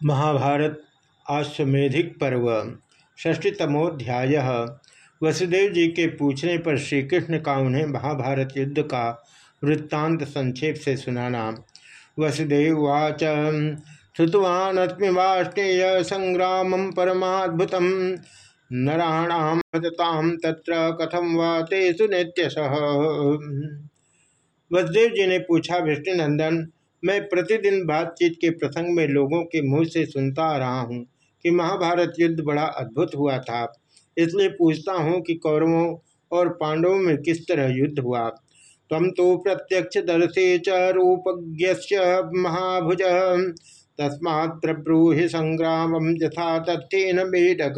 महाभारत आश्वेधिक पर्व षष्टीतमोध्याय वसुदेव जी के पूछने पर श्री कृष्ण का उन्हें महाभारत युद्ध का वृत्तांत संक्षेप से सुनाना। वसुदेववाच श्रुतवान्वाष्टेय संग्राम परमाद्भुत नराणाम तत्र कथम वा ते तेसु वसुदेव जी ने पूछा, विष्णुनंदन मैं प्रतिदिन बातचीत के प्रसंग में लोगों के मुँह से सुनता आ रहा हूँ कि महाभारत युद्ध बड़ा अद्भुत हुआ था। इसलिए पूछता हूँ कि कौरवों और पांडवों में किस तरह युद्ध हुआ। तम तो प्रत्यक्ष दर्शे च रूपज्ञ महाभुज। तस्मा प्रब्रूहि संग्राम यथा तथ्यन बेडक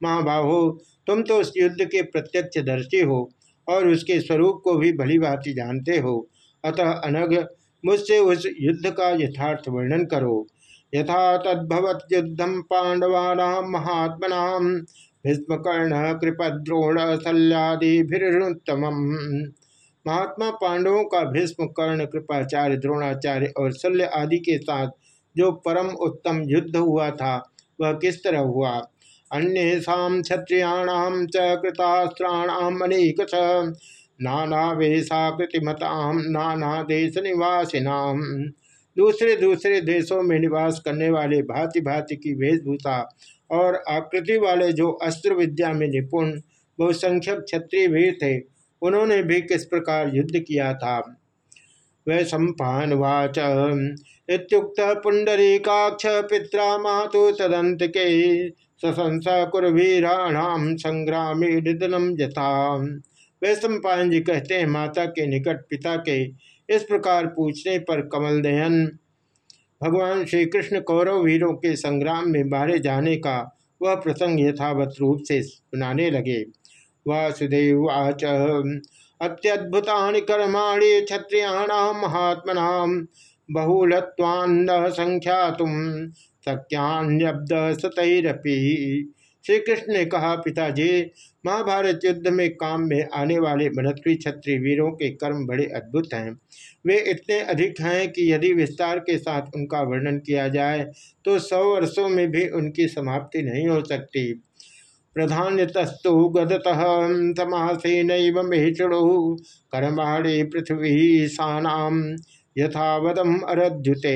महाबाहो, तुम तो उस युद्ध के प्रत्यक्ष दर्शी हो और उसके स्वरूप को भी भली भांति जानते हो। अतः अनघ मुझसे उस युद्ध का यथार्थ वर्णन करो। यथा तद्भवत युद्धम पांडवाना, महात्मना, भीष्मकर्ण, कृपद्रोण शल्यादिभिरुत्तम महात्मा पांडवों का भीष्म, कर्ण, कृपाचार्य, द्रोणाचार्य और शल्य आदि के साथ जो परम उत्तम युद्ध हुआ था, वह किस तरह हुआ? अन्य क्षत्रियाणाम च अनेक नाना वेशाकृतिमताम नाना देश निवासिनाम दूसरे दूसरे देशों में निवास करने वाले भांति भांति की वेशभूषा और आकृति वाले जो अस्त्र विद्या में निपुण, बहुसंख्यक क्षत्रिय वीर थे, उन्होंने भी किस प्रकार युद्ध किया था? वै सम्पावाच इतुक्त पुंडरीकाक्ष पिता मातु तदंत के सशंस कुरवीराणाम संग्रामी निधनम यथा। वैश्व पायन जी कहते हैं, माता के निकट पिता के इस प्रकार पूछने पर कमल नयन भगवान श्री कृष्ण कौरव वीरों के संग्राम में बाहरे जाने का वह प्रसंग यथावत रूप से सुनाने लगे। वासुदेव आच अत्यद्भुता कर्माणी क्षत्रियाणाम महात्मना बहुलत्वान्न संख्या तुम शक्यान्यब्द सतरपी। श्री कृष्ण ने कहा, पिताजी महाभारत युद्ध में काम में आने वाले मनस्वी क्षत्रिय वीरों के कर्म बड़े अद्भुत हैं। वे इतने अधिक हैं कि यदि विस्तार के साथ उनका वर्णन किया जाए तो सौ वर्षों में भी उनकी समाप्ति नहीं हो सकती। प्रधान्यतस्तु गदतः समासेन मेषणु कर्माणे पृथ्वी सानाम यथावदम अरद्युते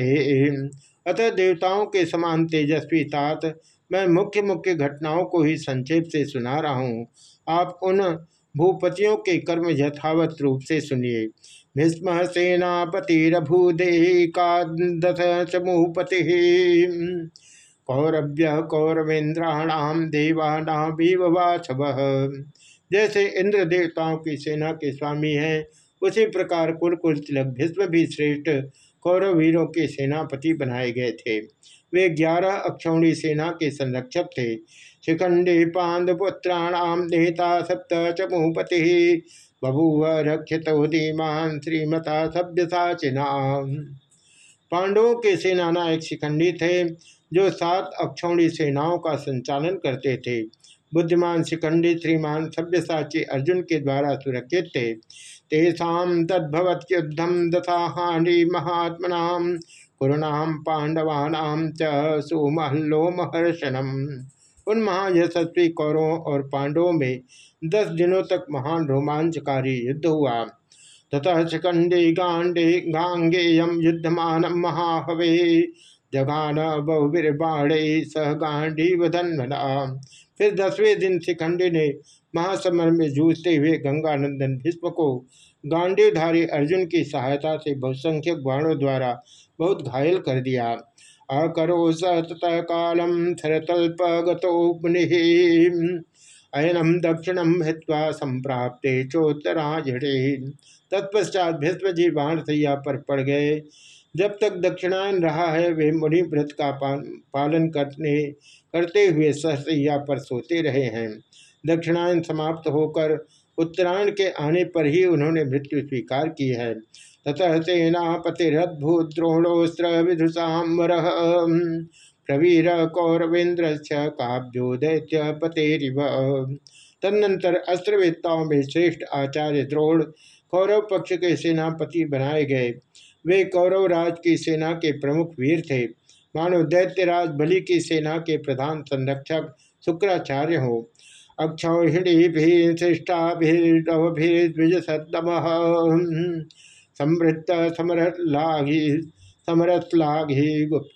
अतः देवताओं के समान तेजस्वी तात मैं मुख्य मुख्य घटनाओं को ही संक्षेप से सुना रहा हूँ। आप उन भूपतियों के कर्म यथावत रूप से सुनिए। भीष्म सेनापतिरभूदे का दश समूहपति कौरभ्य कौरवेन्द्राणाम देवानाभिवाछव जैसे इंद्र देवताओं की सेना के स्वामी हैं, उसी प्रकार कुलकुल तिलक भीष्म भी श्रेष्ठ कौरवीरों के सेनापति बनाए गए थे। वे ग्यारह अक्षौणी सेना के संरक्षक थे। शिखंडी पांडपुत्राणाम नेता सप्त चमुपति। बभूव रक्षित धीमान श्रीमता सभ्य साचिना पांडवों के सेना नायक शिखंडी थे, जो सात अक्षौणी सेनाओं का संचालन करते थे। बुद्धिमान शिखंडी श्रीमान सभ्यसाची अर्जुन के द्वारा सुरक्षित थे। तेषा तद्भवत युद्धम दशा हानि महात्मना कुरुणाम पांडवानाम च सुमहल्लो महर्षणम। उन महायशस्वी कौरवों और पांडवों में दस दिनों तक महान रोमांचकारी युद्ध हुआ। ततः शिखंडे गांडे गांगेयम युद्धमान महाहवे। जगान बहुवीरबाणे सह गांडी वधन्वना फिर दसवें दिन शिखंडी ने महासमर में जूझते हुए गंगानंदन भीष्म को गांडीधारी अर्जुन की सहायता से बहुसंख्यक बाणों द्वारा बहुत घायल कर दिया। अकरो सतत कालम थरतल्प अयनम दक्षिणम हित्वा संप्राप्ते चोत्तराजड़े। तत्पश्चात भीष्म जी बाण सैया पर पड़ गए। जब तक दक्षिणायन रहा है, वे मुनि व्रत का पालन करने, करते हुए सहसैया पर सोते रहे हैं। दक्षिणायन समाप्त होकर उत्तरायण के आने पर ही उन्होंने मृत्यु स्वीकार की है। ततः सेनापतिरद्भुत द्रोणोस्त्र विदुषाम्बर प्रवीर कौरवेन्द्र काव्यो दैत्य पतेरिव। तदनंतर अस्त्रवेत्ताओं में श्रेष्ठ आचार्य द्रोण कौरव पक्ष के सेनापति बनाए गए। वे कौरव राज की सेना के प्रमुख वीर थे। मानो दैत्यराज बलि की सेना के प्रधान संरक्षक शुक्राचार्य हो। अक्षौहिणीभिशिष्टाभिर्द्विजसतम समृद्ध समरलाघी समरसलाघी गुप्त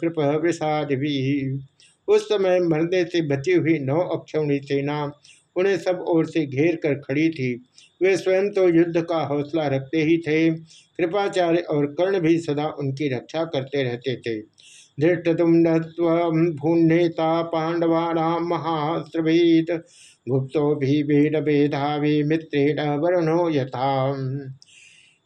कृप वृषादि उस समय मरने से बची हुई नौ अक्षौणी सेना उन्हें सब ओर से घेर कर खड़ी थी। वे स्वयं तो युद्ध का हौसला रखते ही थे। कृपाचार्य और कर्ण भी सदा उनकी रक्षा करते रहते थे। धृष्टुम्नेता पांडवानाम महास्त्रभीत गुप्तो भी भेद भेदावी मित्रेण वरुणो यथा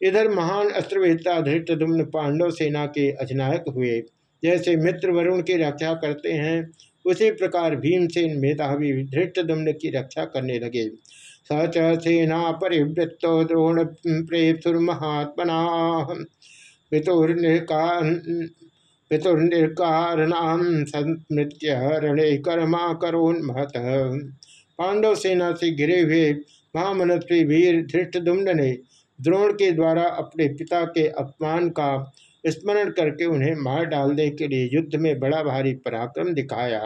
इधर महान अस्त्रवेदता धृष्टुम्न पांडव सेना के अधिनायक हुए। जैसे मित्र वरुण की रक्षा करते हैं, उसी प्रकार भीमसेन मेधावी धृष्टुम्न की रक्षा करने लगे। स च सेना परिवृत्तो द्रोण प्रेसुर्महात्मना पितुर्निका पितुर्निर्कारणाम संस्मृत्य रणे कर्मा करोन्महत। पांडव सेना से घिरे हुए महामनस्वी वीर धृष्टदुम्न ने द्रोण के द्वारा अपने पिता के अपमान का स्मरण करके उन्हें मार डालने के लिए युद्ध में बड़ा भारी पराक्रम दिखाया।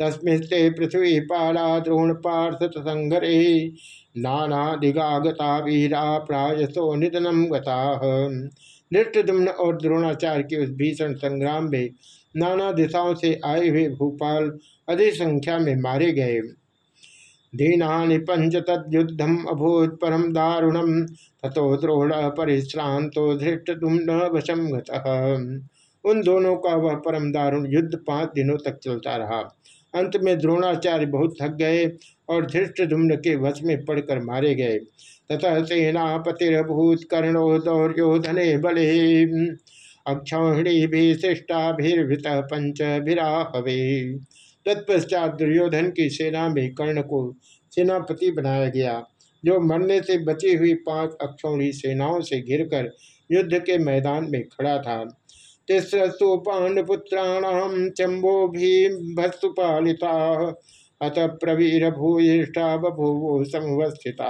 तस्मिस्ते पृथ्वी पाला द्रोण पार्थ संगरे नाना दिगागता वीरा प्रायसो निधनम गता। नृत्यदुम्न और द्रोणाचार्य के उस भीषण संग्राम में नाना दिशाओं से आए हुए भूपाल अधिक संख्या में मारे गए। दीना पंच तद्युद्धम अभूत परम दारुणम तथो द्रोण परिश्रांतो धृष्टुम्न वशम उन दोनों का वह परम दारुण युद्ध पाँच दिनों तक चलता रहा। अंत में द्रोणाचार्य बहुत थक गए और धृष्टुम्न के वश में पड़कर मारे गए। ततः सेनापतिरभूत कर्णो दौर्योधने बले। अक्षौहिणीभिशिष्टाभिर्भृत पंचभिराहवे तत्पश्चात दुर्योधन की सेना में कर्ण को सेनापति बनाया गया, जो मरने से बची हुई पाँच अक्षौणी सेनाओं से घिरकर युद्ध के मैदान में खड़ा था। तिस्रस्तु पांडपुत्राणाम चंबो भी भस्तुपालिता अत प्रवीर भूयिष्ठा बभूव समवस्थिता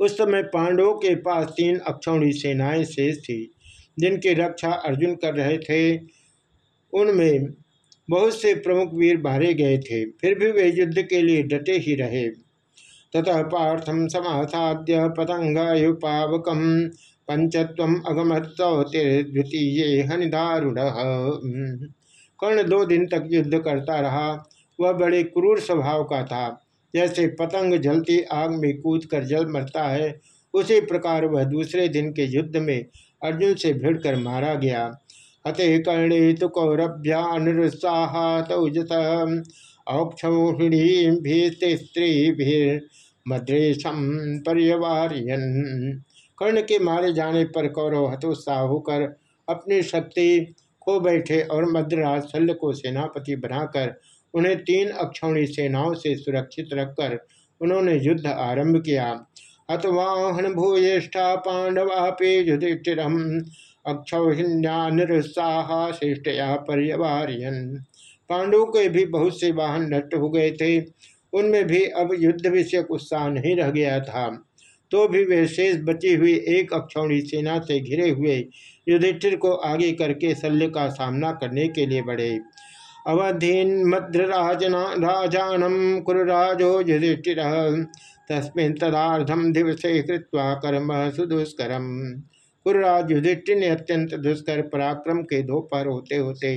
उस समय पांडवों के पास तीन अक्षौणी सेनाएँ शेष थी, जिनकी रक्षा अर्जुन कर रहे थे। उनमें बहुत से प्रमुख वीर मारे गए थे, फिर भी वे युद्ध के लिए डटे ही रहे। ततः पार्थम समासाद्य पतंगायुपावकम पंचत्व अगमत द्वितीय हनिदारुण। कर्ण दो दिन तक युद्ध करता रहा। वह बड़े क्रूर स्वभाव का था। जैसे पतंग जलती आग में कूद कर जल मरता है, उसी प्रकार वह दूसरे दिन के युद्ध में अर्जुन से भिड़कर मारा गया। अते कर्णे तो कौरभ्यानुत्साहत औक्षौहिणी भी स्त्रीभिर्मद्रेशम पर्यवार्यन। कर्ण के मारे जाने पर कौरव हतोत्साह होकर अपनी शक्ति खो बैठे और मद्राज शल्य को सेनापति बनाकर उन्हें तीन अक्षौणी सेनाओं से सुरक्षित रखकर उन्होंने युद्ध आरंभ किया। अथवाहन भूयिष्ठा पांडवापे युधिष्ठिरम अक्षौहिण्या निरुत्साह श्रेष्ठया पर्यवार्यन। पांडवों के भी बहुत से वाहन नष्ट हो गए थे। उनमें भी अब युद्ध विषयक उत्साह नहीं रह गया था। तो भी वे शेष बची हुई एक अक्षौणी सेना से घिरे हुए युधिष्ठिर को आगे करके शल्य का सामना करने के लिए बढ़े। अवधीन मद्रराजना, राजानम कुरराजो युधिष्ठिर, तस्मिन तदार्धम दिवसे कृत्वा कर्म सुदुष्करम। कुरराज युधिष्ठिर ने अत्यंत दुष्कर पराक्रम के दो पर होते होते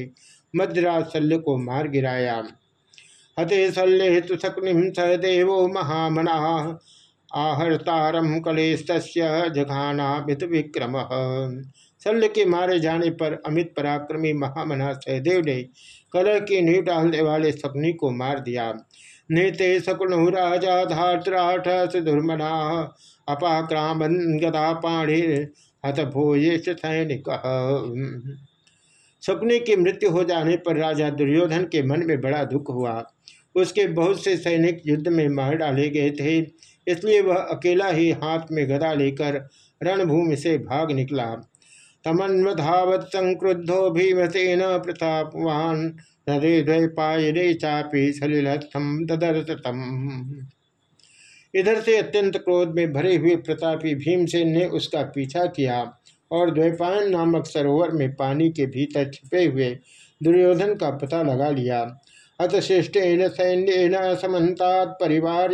मद्राज शल्य को मार गिराया। हते शल्य तो शकुनिम सदेवो महामना आहर्तारम कलेश जघाना विक्रम। शल्य के मारे जाने पर अमित पराक्रमी महामना सहदेव ने कलह की नींव डालने वाले सपनी को मार दिया। नीते शकुनु राजा धातराठ सुधुर्मना अपाक्रामन गदा पाणी, हत भोजेश सैनिक। सपने की मृत्यु हो जाने पर राजा दुर्योधन के मन में बड़ा दुख हुआ। उसके बहुत से सैनिक युद्ध में मार डाले गए थे, इसलिए वह अकेला ही हाथ में गदा लेकर रणभूमि से भाग निकला। तमन्वधावत संक्रुद्धो भीमसेन प्रतापवान। हृदय द्वैपायने चापी सलिलस्थम तदर्थम इधर से अत्यंत क्रोध में भरे हुए प्रतापी भीमसेन ने उसका पीछा किया और द्वैपायन नामक सरोवर में पानी के भीतर छिपे हुए दुर्योधन का पता लगा लिया। अत शिष्टेन सैन्यन समन्ता परिवार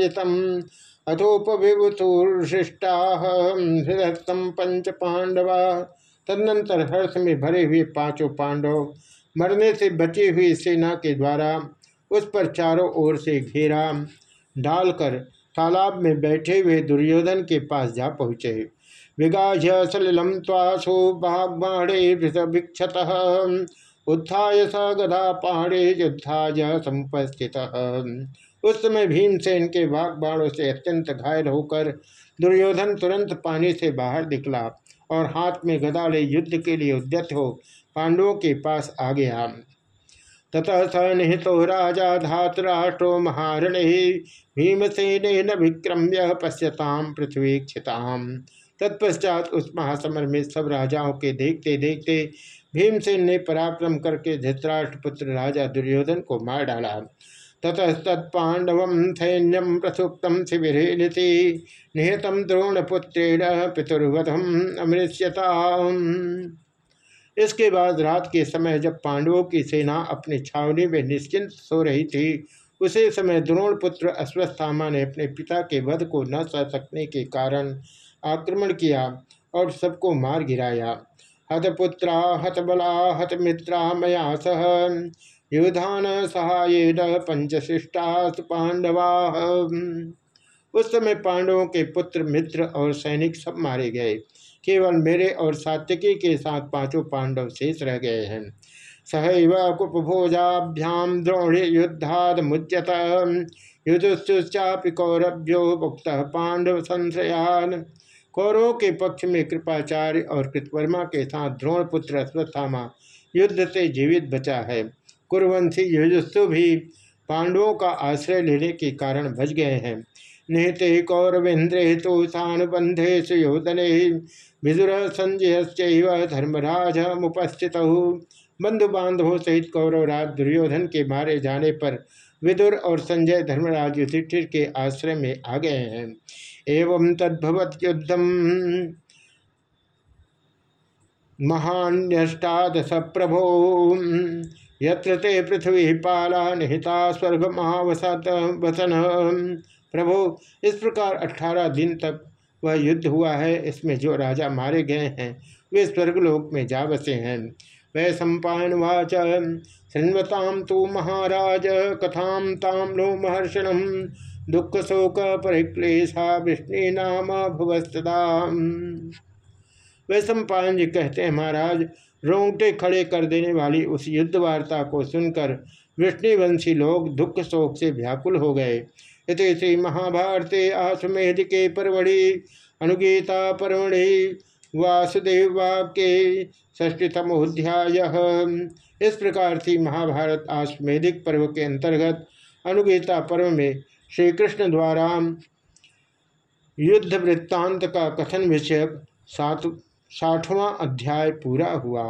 अथोपविभुतुशिष्टा हृदयम पंच पांडवा तदनंतर हर्ष में भरे हुए पाँचों पांडव, मरने से बची हुई सेना के द्वारा उस पर चारों ओर से घेरा डालकर तालाब में बैठे हुए दुर्योधन के पास जा पहुँचे। विगाह्य सलिलम तासु बागबाणे भिक्षत उत्थाय स गधा पहाड़े युद्धाय समुपस्थित उस समय भीमसेन के वाग बाणों से अत्यंत घायल होकर दुर्योधन तुरंत पानी से बाहर निकला। और हाथ में गदा ले युद्ध के लिए उद्यत हो, पांडवों के पास आ गया। ततः स निहितो राजा धातराष्ट्रो महारण भीमसेन विक्रम्य पश्यताम पृथ्वी क्षिताम। तत्पश्चात उस महासमर में सब राजाओं के देखते देखते भीमसेन ने पराक्रम करके धृतराष्ट्र पुत्र राजा दुर्योधन को मार डाला। ततस्तत्पांडव सैन्यम प्रसुप्त शिविर निहतम द्रोणपुत्रेण पितुर्वधम अमृष्यता इसके बाद रात के समय जब पांडवों की सेना अपनी छावनी में निश्चिंत सो रही थी, उसी समय द्रोण पुत्र अश्वस्थामा ने अपने पिता के वध को न सह सकने के कारण आक्रमण किया और सबको मार गिराया। हतपुत्रा, हतबला, हतमित्रा, मया सह। युधान सहाय पंचशिष्टा पांडवा। उस समय पांडवों के पुत्र, मित्र और सैनिक सब मारे गए। केवल मेरे और सात्यकी के साथ पाँचों पांडव शेष रह गए हैं। सहैव कुपभोजाभ्याम द्रोणे युद्धाद मुच्यत। युद्धुश्चापि कौरभ्यो मुक्त पांडव संशयान। कौरवों के पक्ष में कृपाचार्य और कृतवर्मा के साथ द्रोण पुत्र अश्वत्थामा युद्ध से जीवित बचा है। कुरवंशी युजस्सु भी पांडवों का आश्रय लेने के कारण बच गए हैं। निहते कौरवेन्द्रे तो सानुबंधे सुयोधने विदुर संजय धर्मराज मुपस्थित बंधु बांधवों सहित कौरवराज दुर्योधन के मारे जाने पर विदुर और संजय धर्मराज युधिष्ठिर के आश्रय में आ गए हैं। एवं तद्भवत युद्धम महान्यष्टादश प्रभो यत्र पृथ्वी पाला निहिता स्वर्ग महावसत वसन प्रभु, इस प्रकार अठारह दिन तक वह युद्ध हुआ है। इसमें जो राजा मारे गए हैं, वे स्वर्गलोक में जा बसे हैं। वै सम्पावाच शृण्वताम तो महाराज कथाम ताम लो महर्षण दुख शोक परिक्लेशा, विष्णु नाम भुवस्तदा वै सम्पायन जी कहते हैं, महाराज, रोंगटे खड़े कर देने वाली उस युद्ध वार्ता को सुनकर विष्णुवंशी लोग दुख शोक से व्याकुल हो गए। इति श्री महाभारते आश्वेध के परवड़ी अनुगीता परवड़ी वासुदेव वाक्य षष्टीतमोध्याय इस प्रकार से महाभारत आश्वेधिक पर्व के अंतर्गत अनुगीता पर्व में श्री कृष्ण द्वारा युद्ध वृत्तांत का कथन विषय सात साठवां अध्याय पूरा हुआ।